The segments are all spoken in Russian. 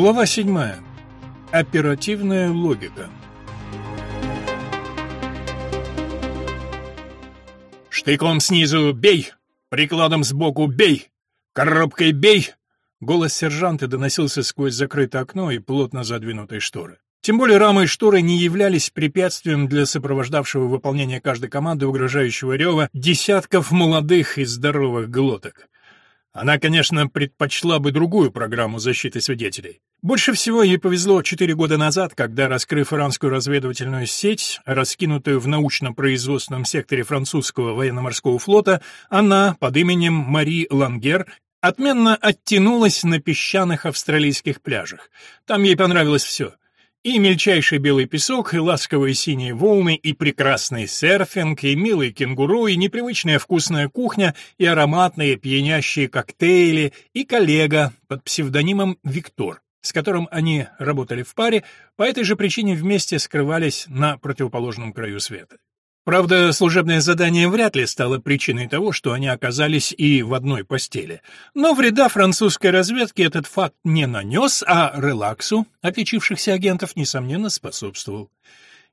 Глава 7. Оперативная логика. «Штыком снизу бей! Прикладом сбоку бей! Коробкой бей!» Голос сержанта доносился сквозь закрытое окно и плотно задвинутые шторы. Тем более рамы и шторы не являлись препятствием для сопровождавшего выполнения каждой команды угрожающего рева десятков молодых и здоровых глоток. Она, конечно, предпочла бы другую программу защиты свидетелей. Больше всего ей повезло четыре года назад, когда, раскрыв иранскую разведывательную сеть, раскинутую в научно-производственном секторе французского военно-морского флота, она под именем Мари Лангер отменно оттянулась на песчаных австралийских пляжах. Там ей понравилось все — и мельчайший белый песок, и ласковые синие волны, и прекрасный серфинг, и милый кенгуру, и непривычная вкусная кухня, и ароматные пьянящие коктейли, и коллега под псевдонимом Виктор, с которым они работали в паре, по этой же причине вместе скрывались на противоположном краю света. Правда, служебное задание вряд ли стало причиной того, что они оказались и в одной постели. Но вреда французской разведке этот факт не нанес, а релаксу отличившихся агентов, несомненно, способствовал.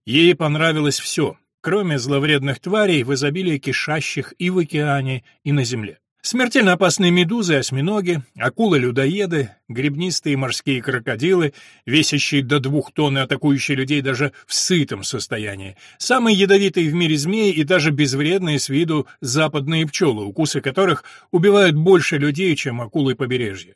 Ей понравилось все, кроме зловредных тварей в изобилии кишащих и в океане, и на земле. Смертельно опасные медузы, осьминоги, акулы-людоеды, гребнистые морские крокодилы, весящие до двух тонн и атакующие людей даже в сытом состоянии, самые ядовитые в мире змеи и даже безвредные с виду западные пчелы, укусы которых убивают больше людей, чем акулы побережья.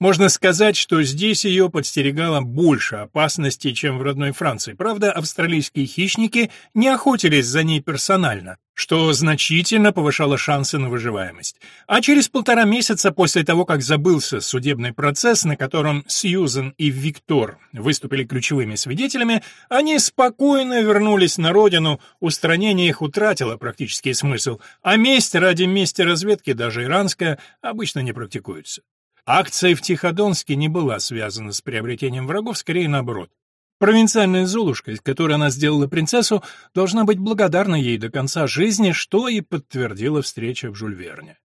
Можно сказать, что здесь ее подстерегало больше опасностей, чем в родной Франции. Правда, австралийские хищники не охотились за ней персонально, что значительно повышало шансы на выживаемость. А через полтора месяца после того, как забылся судебный процесс, на котором Сьюзен и Виктор выступили ключевыми свидетелями, они спокойно вернулись на родину, устранение их утратило практический смысл, а месть ради мести разведки, даже иранская, обычно не практикуется. Акция в Тиходонске не была связана с приобретением врагов, скорее наоборот. Провинциальная Золушка, из которой она сделала принцессу, должна быть благодарна ей до конца жизни, что и подтвердила встреча в Жульверне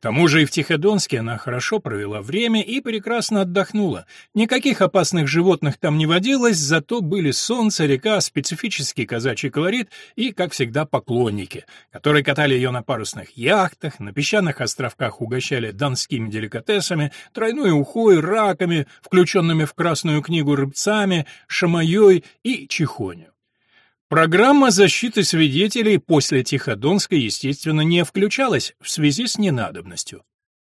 тому же и в Тиходонске она хорошо провела время и прекрасно отдохнула. Никаких опасных животных там не водилось, зато были солнце, река, специфический казачий колорит и, как всегда, поклонники, которые катали ее на парусных яхтах, на песчаных островках угощали донскими деликатесами, тройной ухой, раками, включенными в Красную книгу рыбцами, шамаей и чехонью. Программа защиты свидетелей после Тиходонской, естественно, не включалась в связи с ненадобностью.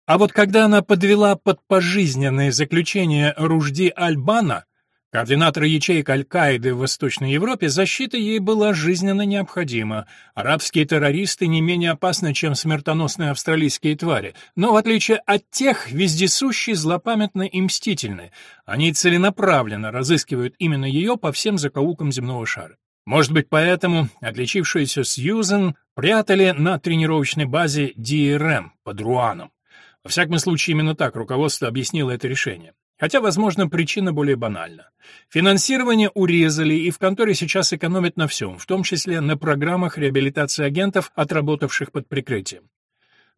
А вот когда она подвела под пожизненное заключение Ружди Альбана, координатора ячеек Аль-Каиды в Восточной Европе, защита ей была жизненно необходима. Арабские террористы не менее опасны, чем смертоносные австралийские твари, но в отличие от тех, вездесущие, злопамятны и мстительны. Они целенаправленно разыскивают именно ее по всем закоулкам земного шара. Может быть, поэтому отличившуюся Сьюзен прятали на тренировочной базе DRM под Руаном. Во всяком случае, именно так руководство объяснило это решение. Хотя, возможно, причина более банальна. Финансирование урезали, и в конторе сейчас экономят на всем, в том числе на программах реабилитации агентов, отработавших под прикрытием.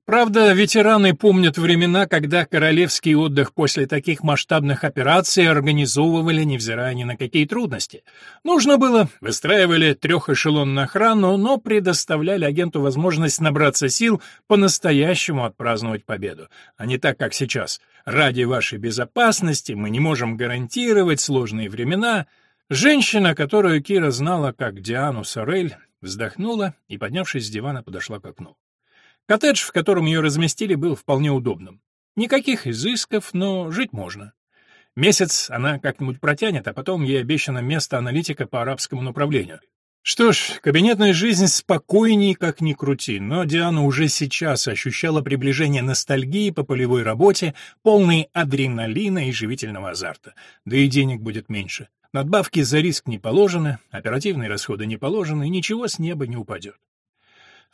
Правда, ветераны помнят времена, когда королевский отдых после таких масштабных операций организовывали, невзирая ни на какие трудности. Нужно было, выстраивали трехэшелонную охрану, но предоставляли агенту возможность набраться сил по-настоящему отпраздновать победу, а не так, как сейчас. Ради вашей безопасности мы не можем гарантировать сложные времена. Женщина, которую Кира знала как Диану Сорель, вздохнула и, поднявшись с дивана, подошла к окну. Коттедж, в котором ее разместили, был вполне удобным. Никаких изысков, но жить можно. Месяц она как-нибудь протянет, а потом ей обещано место аналитика по арабскому направлению. Что ж, кабинетная жизнь спокойней, как ни крути, но Диана уже сейчас ощущала приближение ностальгии по полевой работе, полной адреналина и живительного азарта. Да и денег будет меньше. Надбавки за риск не положены, оперативные расходы не положены, ничего с неба не упадет.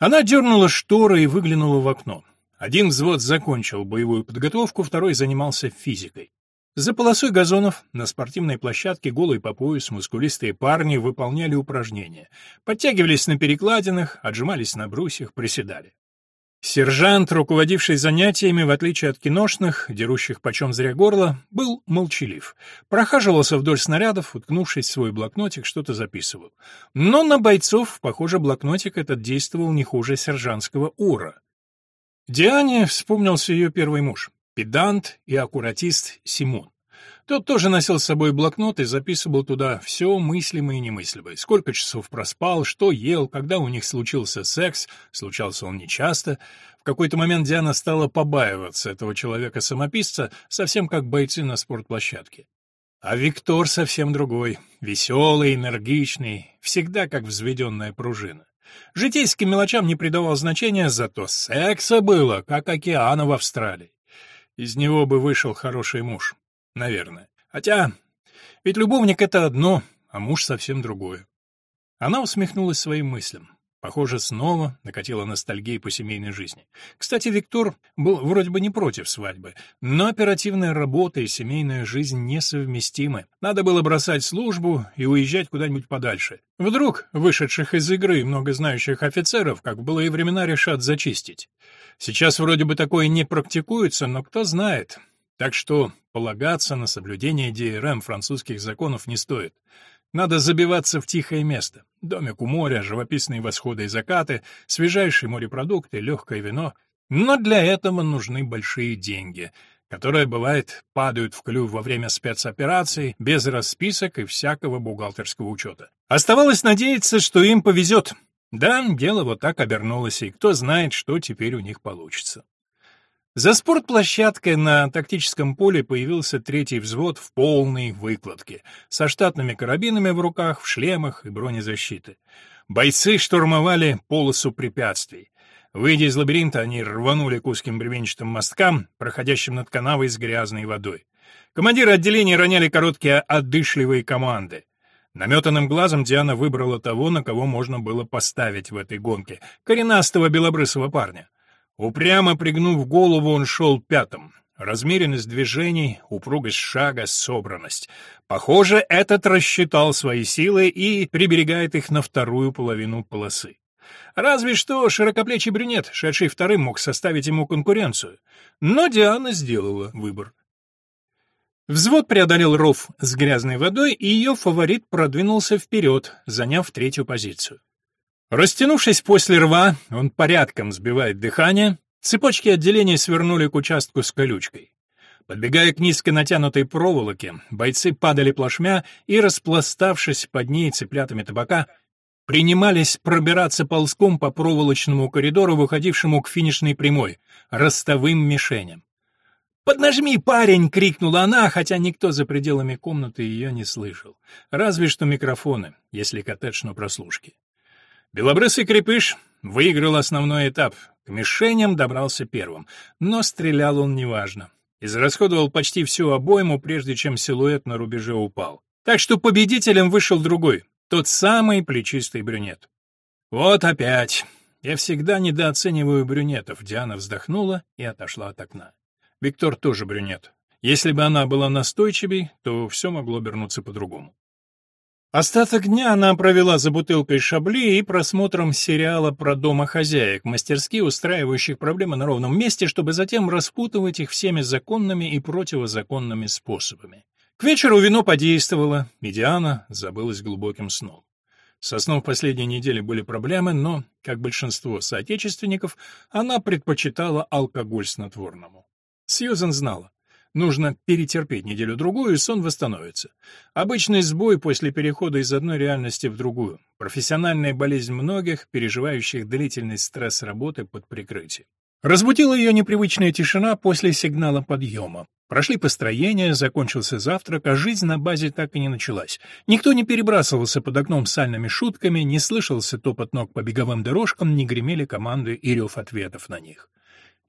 Она дернула шторы и выглянула в окно. Один взвод закончил боевую подготовку, второй занимался физикой. За полосой газонов на спортивной площадке голые по пояс мускулистые парни выполняли упражнения. Подтягивались на перекладинах, отжимались на брусьях, приседали. Сержант, руководивший занятиями, в отличие от киношных, дерущих почем зря горло, был молчалив. Прохаживался вдоль снарядов, уткнувшись в свой блокнотик, что-то записывал. Но на бойцов, похоже, блокнотик этот действовал не хуже сержантского ура. Диане вспомнился ее первый муж, педант и аккуратист Симон. Тот тоже носил с собой блокнот и записывал туда все мыслимое и немыслимое. Сколько часов проспал, что ел, когда у них случился секс, случался он нечасто. В какой-то момент Диана стала побаиваться этого человека-самописца, совсем как бойцы на спортплощадке. А Виктор совсем другой, веселый, энергичный, всегда как взведенная пружина. Житейским мелочам не придавал значения, зато секса было, как океана в Австралии. Из него бы вышел хороший муж. Наверное. Хотя, ведь любовник — это одно, а муж совсем другое. Она усмехнулась своим мыслям. Похоже, снова накатила ностальгия по семейной жизни. Кстати, Виктор был вроде бы не против свадьбы, но оперативная работа и семейная жизнь несовместимы. Надо было бросать службу и уезжать куда-нибудь подальше. Вдруг вышедших из игры много знающих офицеров, как в былые времена, решат зачистить. Сейчас вроде бы такое не практикуется, но кто знает. Так что полагаться на соблюдение ДРМ французских законов не стоит. Надо забиваться в тихое место. Домик у моря, живописные восходы и закаты, свежайшие морепродукты, легкое вино. Но для этого нужны большие деньги, которые, бывает, падают в клюв во время спецопераций, без расписок и всякого бухгалтерского учета. Оставалось надеяться, что им повезет. Да, дело вот так обернулось, и кто знает, что теперь у них получится. За спортплощадкой на тактическом поле появился третий взвод в полной выкладке, со штатными карабинами в руках, в шлемах и бронезащиты. Бойцы штурмовали полосу препятствий. Выйдя из лабиринта, они рванули к узким бревенчатым мосткам, проходящим над канавой с грязной водой. Командиры отделений роняли короткие отдышливые команды. Наметанным глазом Диана выбрала того, на кого можно было поставить в этой гонке — коренастого белобрысого парня. Упрямо пригнув голову, он шел пятым. Размеренность движений, упругость шага, собранность. Похоже, этот рассчитал свои силы и приберегает их на вторую половину полосы. Разве что широкоплечий брюнет, шедший вторым, мог составить ему конкуренцию. Но Диана сделала выбор. Взвод преодолел ров с грязной водой, и ее фаворит продвинулся вперед, заняв третью позицию. Растянувшись после рва, он порядком сбивает дыхание, цепочки отделения свернули к участку с колючкой. Подбегая к низко натянутой проволоке, бойцы падали плашмя и, распластавшись под ней цыплятами табака, принимались пробираться ползком по проволочному коридору, выходившему к финишной прямой, ростовым мишеням. «Поднажми, парень!» — крикнула она, хотя никто за пределами комнаты ее не слышал. Разве что микрофоны, если коттедж на прослушке. Белобрысый крепыш выиграл основной этап, к мишеням добрался первым, но стрелял он неважно. Израсходовал почти всю обойму, прежде чем силуэт на рубеже упал. Так что победителем вышел другой, тот самый плечистый брюнет. «Вот опять. Я всегда недооцениваю брюнетов», — Диана вздохнула и отошла от окна. Виктор тоже брюнет. Если бы она была настойчивей, то все могло обернуться по-другому. Остаток дня она провела за бутылкой шабли и просмотром сериала про домохозяек, мастерски устраивающих проблемы на ровном месте, чтобы затем распутывать их всеми законными и противозаконными способами. К вечеру вино подействовало, и Диана забылась глубоким сном. Со сном в последние недели были проблемы, но, как большинство соотечественников, она предпочитала алкоголь снотворному. Сьюзен знала. Нужно перетерпеть неделю-другую, и сон восстановится. Обычный сбой после перехода из одной реальности в другую. Профессиональная болезнь многих, переживающих длительный стресс работы под прикрытием. Разбудила ее непривычная тишина после сигнала подъема. Прошли построения, закончился завтрак, а жизнь на базе так и не началась. Никто не перебрасывался под окном сальными шутками, не слышался топот ног по беговым дорожкам, не гремели команды и рев ответов на них.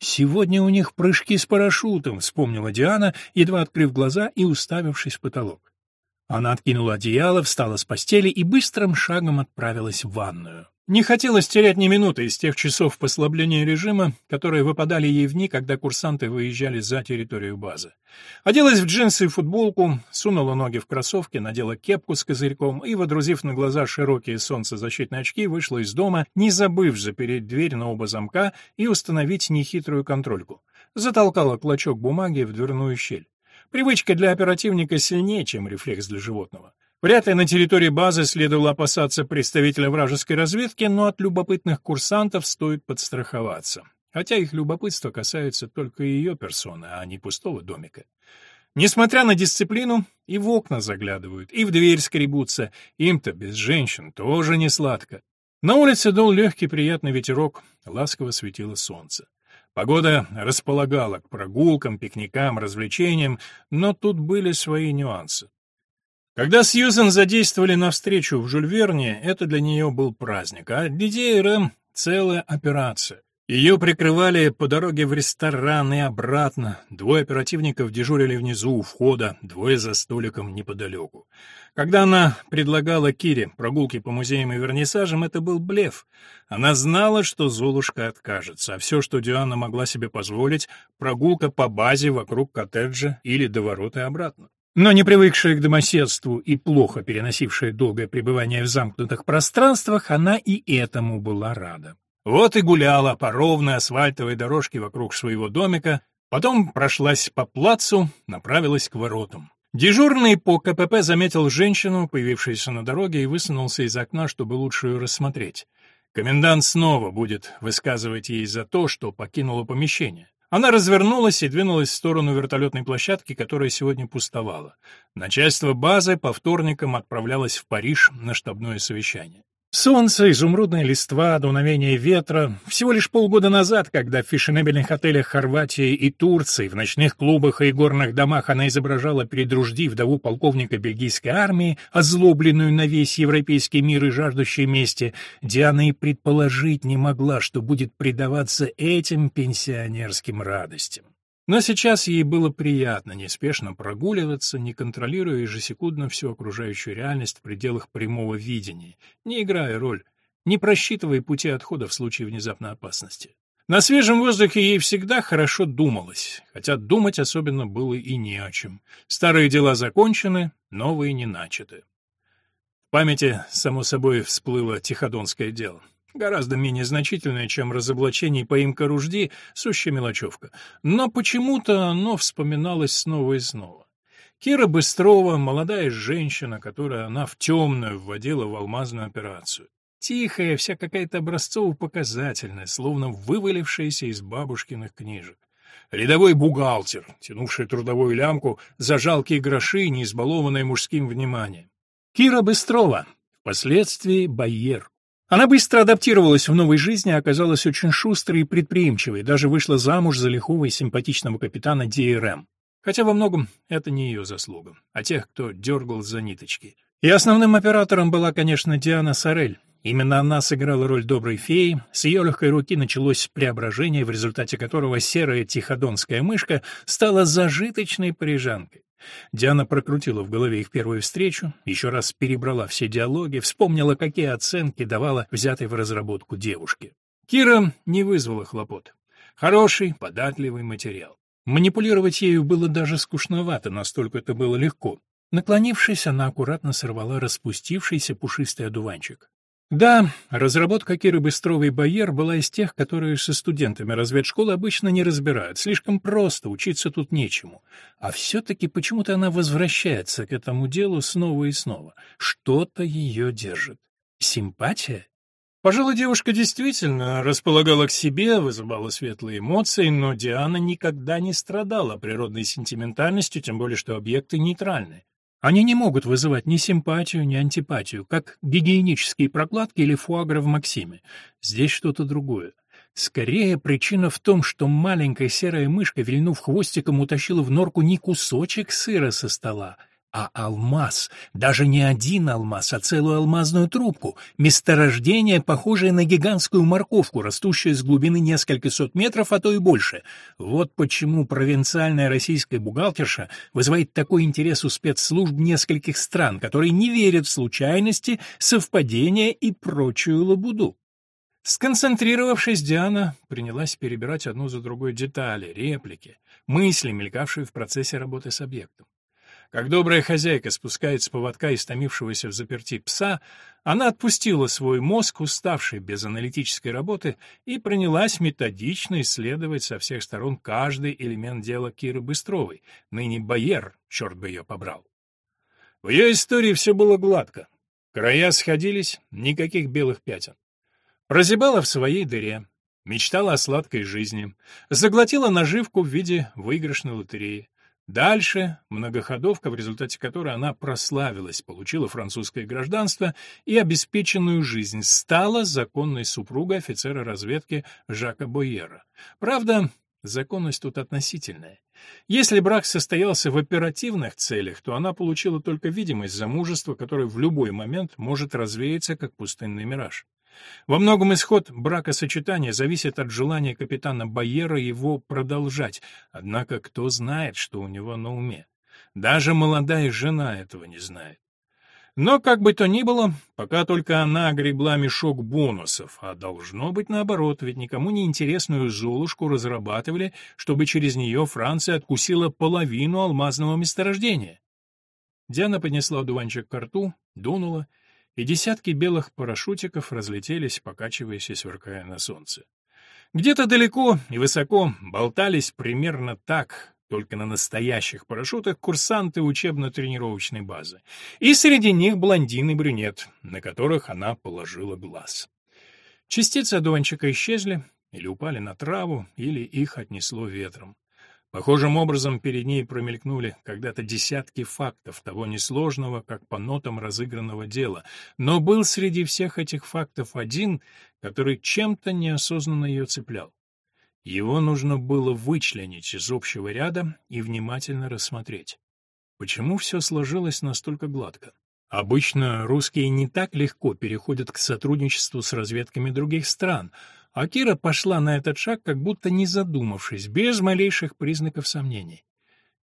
«Сегодня у них прыжки с парашютом», — вспомнила Диана, едва открыв глаза и уставившись в потолок. Она откинула одеяло, встала с постели и быстрым шагом отправилась в ванную. Не хотелось терять ни минуты из тех часов послабления режима, которые выпадали ей в дни, когда курсанты выезжали за территорию базы. Оделась в джинсы и футболку, сунула ноги в кроссовки, надела кепку с козырьком и, водрузив на глаза широкие солнцезащитные очки, вышла из дома, не забыв запереть дверь на оба замка и установить нехитрую контрольку. Затолкала клочок бумаги в дверную щель. Привычка для оперативника сильнее, чем рефлекс для животного. Вряд ли на территории базы следовало опасаться представителя вражеской разведки, но от любопытных курсантов стоит подстраховаться. Хотя их любопытство касается только ее персоны, а не пустого домика. Несмотря на дисциплину, и в окна заглядывают, и в дверь скребутся. Им-то без женщин тоже не сладко. На улице дул легкий приятный ветерок, ласково светило солнце. Погода располагала к прогулкам, пикникам, развлечениям, но тут были свои нюансы. Когда Сьюзен задействовали навстречу в Жюльверне, это для нее был праздник, а для Дейра — целая операция. Ее прикрывали по дороге в ресторан и обратно. Двое оперативников дежурили внизу у входа, двое за столиком неподалеку. Когда она предлагала Кире прогулки по музеям и вернисажам, это был блеф. Она знала, что Золушка откажется, а все, что Диана могла себе позволить, прогулка по базе вокруг коттеджа или до ворот и обратно. Но не привыкшая к домоседству и плохо переносившая долгое пребывание в замкнутых пространствах, она и этому была рада. Вот и гуляла по ровной асфальтовой дорожке вокруг своего домика, потом прошлась по плацу, направилась к воротам. Дежурный по КПП заметил женщину, появившуюся на дороге, и высунулся из окна, чтобы лучше ее рассмотреть. Комендант снова будет высказывать ей за то, что покинула помещение. Она развернулась и двинулась в сторону вертолетной площадки, которая сегодня пустовала. Начальство базы по вторникам отправлялось в Париж на штабное совещание. Солнце, изумрудная листва, дуновение ветра. Всего лишь полгода назад, когда в фешенебельных отелях Хорватии и Турции, в ночных клубах и горных домах она изображала перед Ружди вдову полковника бельгийской армии, озлобленную на весь европейский мир и жаждущей мести, Диана и предположить не могла, что будет предаваться этим пенсионерским радостям. Но сейчас ей было приятно неспешно прогуливаться, не контролируя ежесекундно всю окружающую реальность в пределах прямого видения, не играя роль, не просчитывая пути отхода в случае внезапной опасности. На свежем воздухе ей всегда хорошо думалось, хотя думать особенно было и не о чем. Старые дела закончены, новые не начаты. В памяти, само собой, всплыло Тиходонское дело. Гораздо менее значительное, чем разоблачение и поимка ружди, сущая мелочевка. Но почему-то оно вспоминалось снова и снова. Кира Быстрова, молодая женщина, которую она в темную вводила в алмазную операцию. Тихая, вся какая-то образцово-показательная, словно вывалившаяся из бабушкиных книжек. Рядовой бухгалтер, тянувший трудовую лямку за жалкие гроши, не избалованный мужским вниманием. Кира Быстрова, впоследствии Байер. Она быстро адаптировалась в новой жизни, оказалась очень шустрой и предприимчивой, даже вышла замуж за лихого и симпатичного капитана ДРМ. Хотя во многом это не ее заслуга, а тех, кто дергал за ниточки. И основным оператором была, конечно, Диана Сорель. Именно она сыграла роль доброй феи, с ее легкой руки началось преображение, в результате которого серая тиходонская мышка стала зажиточной парижанкой. Диана прокрутила в голове их первую встречу, еще раз перебрала все диалоги, вспомнила, какие оценки давала взятой в разработку девушке. Кира не вызвала хлопот. Хороший, податливый материал. Манипулировать ею было даже скучновато, настолько это было легко. Наклонившись, она аккуратно сорвала распустившийся пушистый одуванчик. Да, разработка Киры Быстровой Байер была из тех, которые со студентами разведшколы обычно не разбирают. Слишком просто, учиться тут нечему. А все-таки почему-то она возвращается к этому делу снова и снова. Что-то ее держит. Симпатия? Пожалуй, девушка действительно располагала к себе, вызывала светлые эмоции, но Диана никогда не страдала природной сентиментальностью, тем более что объекты нейтральны. Они не могут вызывать ни симпатию, ни антипатию, как гигиенические прокладки или фуагра в Максиме. Здесь что-то другое. Скорее, причина в том, что маленькая серая мышка, вильнув хвостиком, утащила в норку не кусочек сыра со стола, а алмаз. Даже не один алмаз, а целую алмазную трубку. Месторождение, похожее на гигантскую морковку, растущее с глубины несколько сот метров, а то и больше. Вот почему провинциальная российская бухгалтерша вызывает такой интерес у спецслужб нескольких стран, которые не верят в случайности, совпадения и прочую лабуду. Сконцентрировавшись, Диана принялась перебирать одну за другой детали, реплики, мысли, мелькавшие в процессе работы с объектом. Как добрая хозяйка спускает с поводка истомившегося в заперти пса, она отпустила свой мозг, уставший без аналитической работы, и принялась методично исследовать со всех сторон каждый элемент дела Киры Быстровой, ныне Байер, черт бы ее побрал. В ее истории все было гладко. Края сходились, никаких белых пятен. Прозябала в своей дыре, мечтала о сладкой жизни, заглотила наживку в виде выигрышной лотереи, Дальше многоходовка, в результате которой она прославилась, получила французское гражданство и обеспеченную жизнь, стала законной супругой офицера разведки Жака Бойера. Правда, законность тут относительная. Если брак состоялся в оперативных целях, то она получила только видимость замужества, которое в любой момент может развеяться, как пустынный мираж. Во многом исход бракосочетания зависит от желания капитана Байера его продолжать, однако кто знает, что у него на уме? Даже молодая жена этого не знает. Но, как бы то ни было, пока только она гребла мешок бонусов, а должно быть наоборот, ведь никому не интересную Золушку разрабатывали, чтобы через нее Франция откусила половину алмазного месторождения. Диана поднесла дуванчик к рту, дунула — и десятки белых парашютиков разлетелись, покачиваясь и сверкая на солнце. Где-то далеко и высоко болтались примерно так, только на настоящих парашютах, курсанты учебно-тренировочной базы. И среди них блондин и брюнет, на которых она положила глаз. Частицы одуванчика исчезли, или упали на траву, или их отнесло ветром. Похожим образом перед ней промелькнули когда-то десятки фактов того несложного, как по нотам разыгранного дела, но был среди всех этих фактов один, который чем-то неосознанно ее цеплял. Его нужно было вычленить из общего ряда и внимательно рассмотреть. Почему все сложилось настолько гладко? Обычно русские не так легко переходят к сотрудничеству с разведками других стран — а Кира пошла на этот шаг, как будто не задумавшись, без малейших признаков сомнений.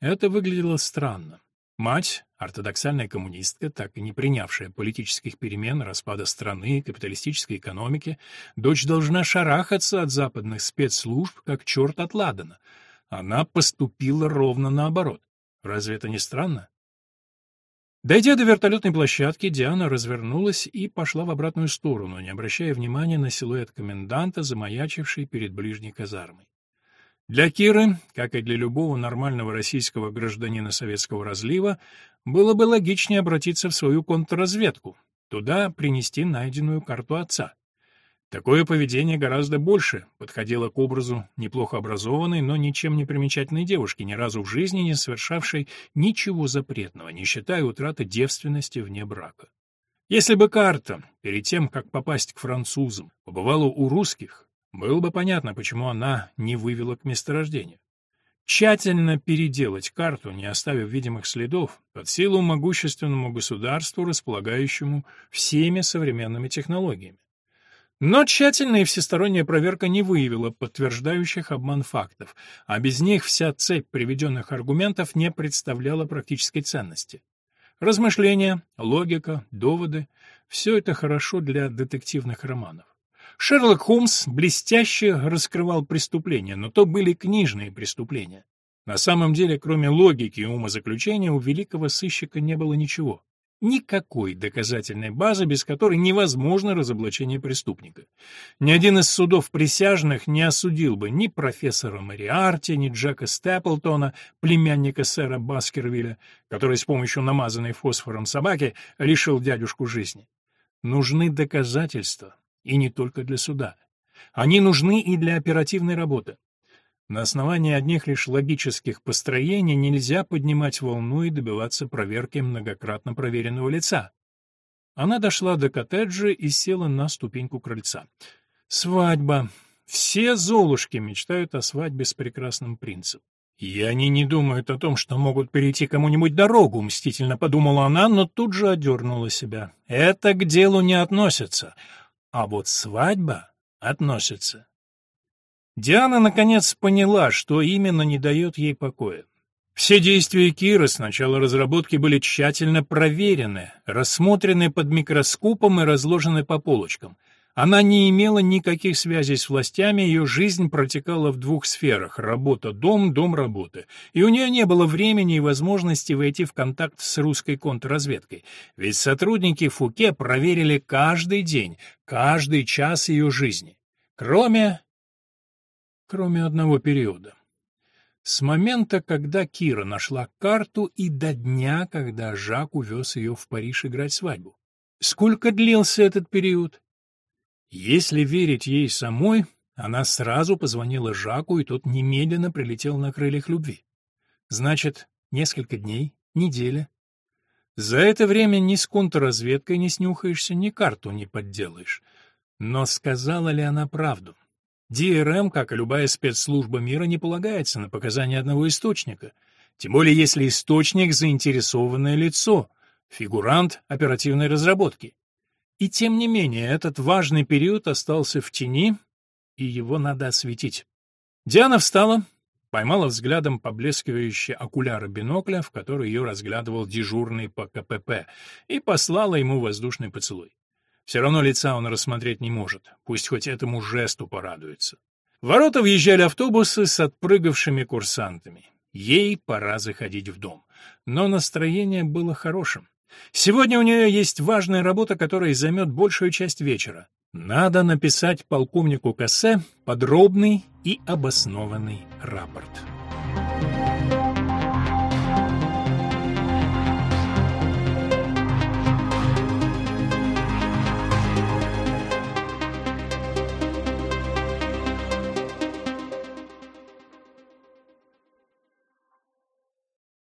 Это выглядело странно. Мать, ортодоксальная коммунистка, так и не принявшая политических перемен, распада страны, капиталистической экономики, дочь должна шарахаться от западных спецслужб, как черт от Ладана. Она поступила ровно наоборот. Разве это не странно? Дойдя до вертолетной площадки, Диана развернулась и пошла в обратную сторону, не обращая внимания на силуэт коменданта, замаячивший перед ближней казармой. Для Киры, как и для любого нормального российского гражданина советского разлива, было бы логичнее обратиться в свою контрразведку, туда принести найденную карту отца. Такое поведение гораздо больше подходило к образу неплохо образованной, но ничем не примечательной девушки, ни разу в жизни не совершавшей ничего запретного, не считая утраты девственности вне брака. Если бы карта, перед тем, как попасть к французам, побывала у русских, было бы понятно, почему она не вывела к месторождению. Тщательно переделать карту, не оставив видимых следов, под силу могущественному государству, располагающему всеми современными технологиями. Но тщательная и всесторонняя проверка не выявила подтверждающих обман фактов, а без них вся цепь приведенных аргументов не представляла практической ценности. Размышления, логика, доводы — все это хорошо для детективных романов. Шерлок Холмс блестяще раскрывал преступления, но то были книжные преступления. На самом деле, кроме логики и умозаключения, у великого сыщика не было ничего. Никакой доказательной базы, без которой невозможно разоблачение преступника. Ни один из судов присяжных не осудил бы ни профессора Мариарти, ни Джека Степлтона, племянника сэра Баскервилля, который с помощью намазанной фосфором собаки лишил дядюшку жизни. Нужны доказательства, и не только для суда. Они нужны и для оперативной работы. На основании одних лишь логических построений нельзя поднимать волну и добиваться проверки многократно проверенного лица. Она дошла до коттеджа и села на ступеньку крыльца. Свадьба. Все золушки мечтают о свадьбе с прекрасным принцем. «И они не думают о том, что могут перейти кому-нибудь дорогу», — мстительно подумала она, но тут же одернула себя. «Это к делу не относится, а вот свадьба относится». Диана, наконец, поняла, что именно не дает ей покоя. Все действия Киры с начала разработки были тщательно проверены, рассмотрены под микроскопом и разложены по полочкам — она не имела никаких связей с властями, ее жизнь протекала в двух сферах — работа-дом, дом-работа. И у нее не было времени и возможности войти в контакт с русской контрразведкой. Ведь сотрудники Фуке проверили каждый день, каждый час ее жизни. Кроме... кроме одного периода. С момента, когда Кира нашла карту, и до дня, когда Жак увез ее в Париж играть свадьбу. Сколько длился этот период? Если верить ей самой, она сразу позвонила Жаку, и тот немедленно прилетел на крыльях любви. Значит, несколько дней, неделя. За это время ни с контрразведкой не снюхаешься, ни карту не подделаешь. Но сказала ли она правду? ДРМ, как и любая спецслужба мира, не полагается на показания одного источника. Тем более, если источник — заинтересованное лицо, фигурант оперативной разработки. И тем не менее, этот важный период остался в тени, и его надо осветить. Диана встала, поймала взглядом поблескивающие окуляры бинокля, в который ее разглядывал дежурный по КПП, и послала ему воздушный поцелуй. Все равно лица он рассмотреть не может, пусть хоть этому жесту порадуется. В ворота въезжали автобусы с отпрыгавшими курсантами. Ей пора заходить в дом. Но настроение было хорошим. Сегодня у нее есть важная работа, которая займет большую часть вечера. Надо написать полковнику Кассе подробный и обоснованный рапорт. Thank you.